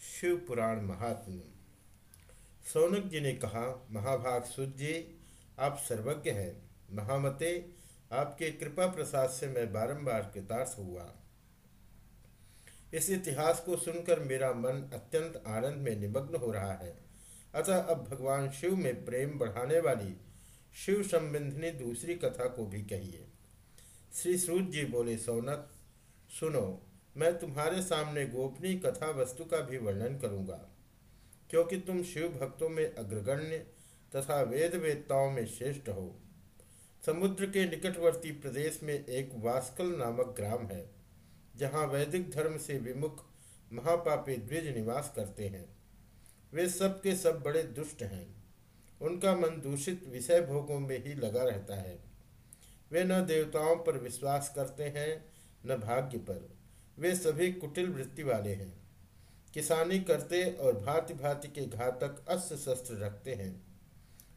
शिव पुराण महात्म। सौनक जी ने कहा, महाभाग सूर्य जी आप सर्वज्ञ हैं। महामते, आपके कृपा प्रसाद से मैं बारंबार कृतार्थ हुआ। इस इतिहास को सुनकर मेरा मन अत्यंत आनंद में निमग्न हो रहा है। अतः अब भगवान शिव में प्रेम बढ़ाने वाली शिव संबंधिनी दूसरी कथा को भी कहिए। श्री सूर्य जी बोले, सौनक, सुनो मैं तुम्हारे सामने गोपनीय कथा वस्तु का भी वर्णन करूँगा, क्योंकि तुम शिव भक्तों में अग्रगण्य तथा वेद वेदताओं में श्रेष्ठ हो। समुद्र के निकटवर्ती प्रदेश में एक वास्कल नामक ग्राम है, जहाँ वैदिक धर्म से विमुख महापापी द्विज निवास करते हैं। वे सब के सब बड़े दुष्ट हैं। उनका मन दूषित विषय भोगों में ही लगा रहता है। वे न देवताओं पर विश्वास करते हैं, न भाग्य पर। वे सभी कुटिल वृत्ति वाले हैं। किसानी करते और भांति भांति के घातक अस्त्र शस्त्र रखते हैं।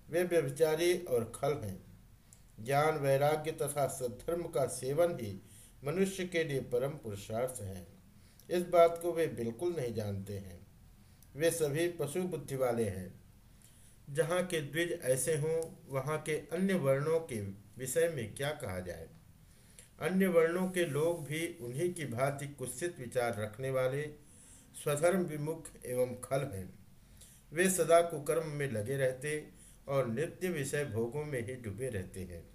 वे व्यभिचारी और खल हैं। ज्ञान, वैराग्य तथा सद्धर्म का सेवन ही मनुष्य के लिए परम पुरुषार्थ है। इस बात को वे बिल्कुल नहीं जानते हैं। वे सभी पशु बुद्धि वाले हैं। जहाँ के द्विज ऐसे हों, वहाँ के अन्य वर्णों के विषय में क्या कहा जाए? अन्य वर्णों के लोग भी उन्हीं की भांति कुत्सित विचार रखने वाले, स्वधर्म विमुख एवं खल हैं। वे सदा कुकर्म में लगे रहते और नित्य विषय भोगों में ही डूबे रहते हैं।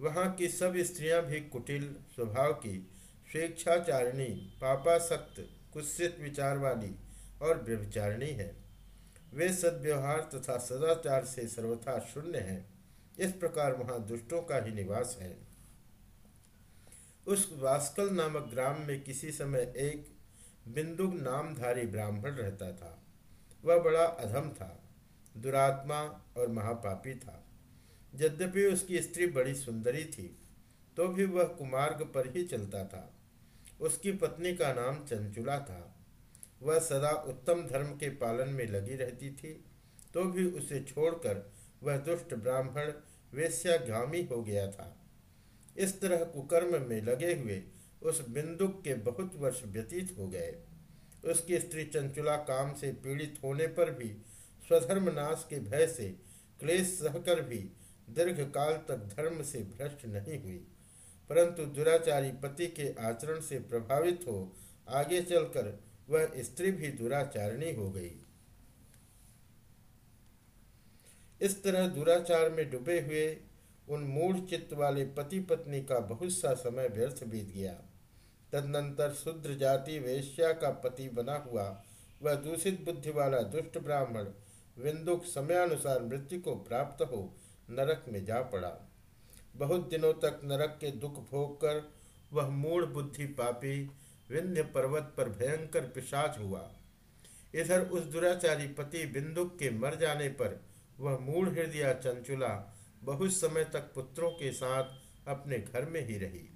वहाँ की सब स्त्रियाँ भी कुटिल स्वभाव की, स्वेच्छाचारिणी, पापासक्त, कुत्सित विचार वाली और व्यभिचारिणी है। वे सद्व्यवहार तथा सदाचार से सर्वथा शून्य हैं। इस प्रकार वहाँ दुष्टों का ही निवास है। उस वास्कल नामक ग्राम में किसी समय एक बिंदुक नामधारी ब्राह्मण रहता था। वह बड़ा अधम था, दुरात्मा और महापापी था। यद्यपि उसकी स्त्री बड़ी सुंदरी थी तो भी वह कुमार्ग पर ही चलता था। उसकी पत्नी का नाम चंचुला था। वह सदा उत्तम धर्म के पालन में लगी रहती थी तो भी उसे छोड़कर वह दुष्ट ब्राह्मण वेश्यागामी हो गया था। इस तरह कुकर्म में लगे हुए उस बिंदुक के बहुत वर्ष व्यतीत हो गए। उसकी स्त्री चंचुला काम से पीड़ित होने पर भी, स्वधर्म नाश के भय से, क्लेश सहकर भी दीर्घ काल तक धर्म से भ्रष्ट नहीं हुई। परंतु दुराचारी पति के आचरण से प्रभावित हो, आगे चलकर वह स्त्री भी दुराचारिणी हो गई। इस तरह दुराचार में डूबे हुए उन मूढ़ चित्त वाले पति पत्नी का बहुत सा समय व्यर्थ बीत गया। तदनंतर शुद्र जाति वेश्या का पति बना हुआ, वह दूषित बुद्धि वाला दुष्ट ब्राह्मण विंदुक समयानुसार मृत्यु को प्राप्त हो नरक में जा पड़ा। बहुत दिनों तक नरक के दुख भोग कर वह मूढ़ बुद्धि पापी विंध्य पर्वत पर भयंकर पिशाच हुआ। इधर उस दुराचारी पति बिंदुक के मर जाने पर वह मूढ़ हृदय चंचुला बहुत समय तक पुत्रों के साथ अपने घर में ही रही।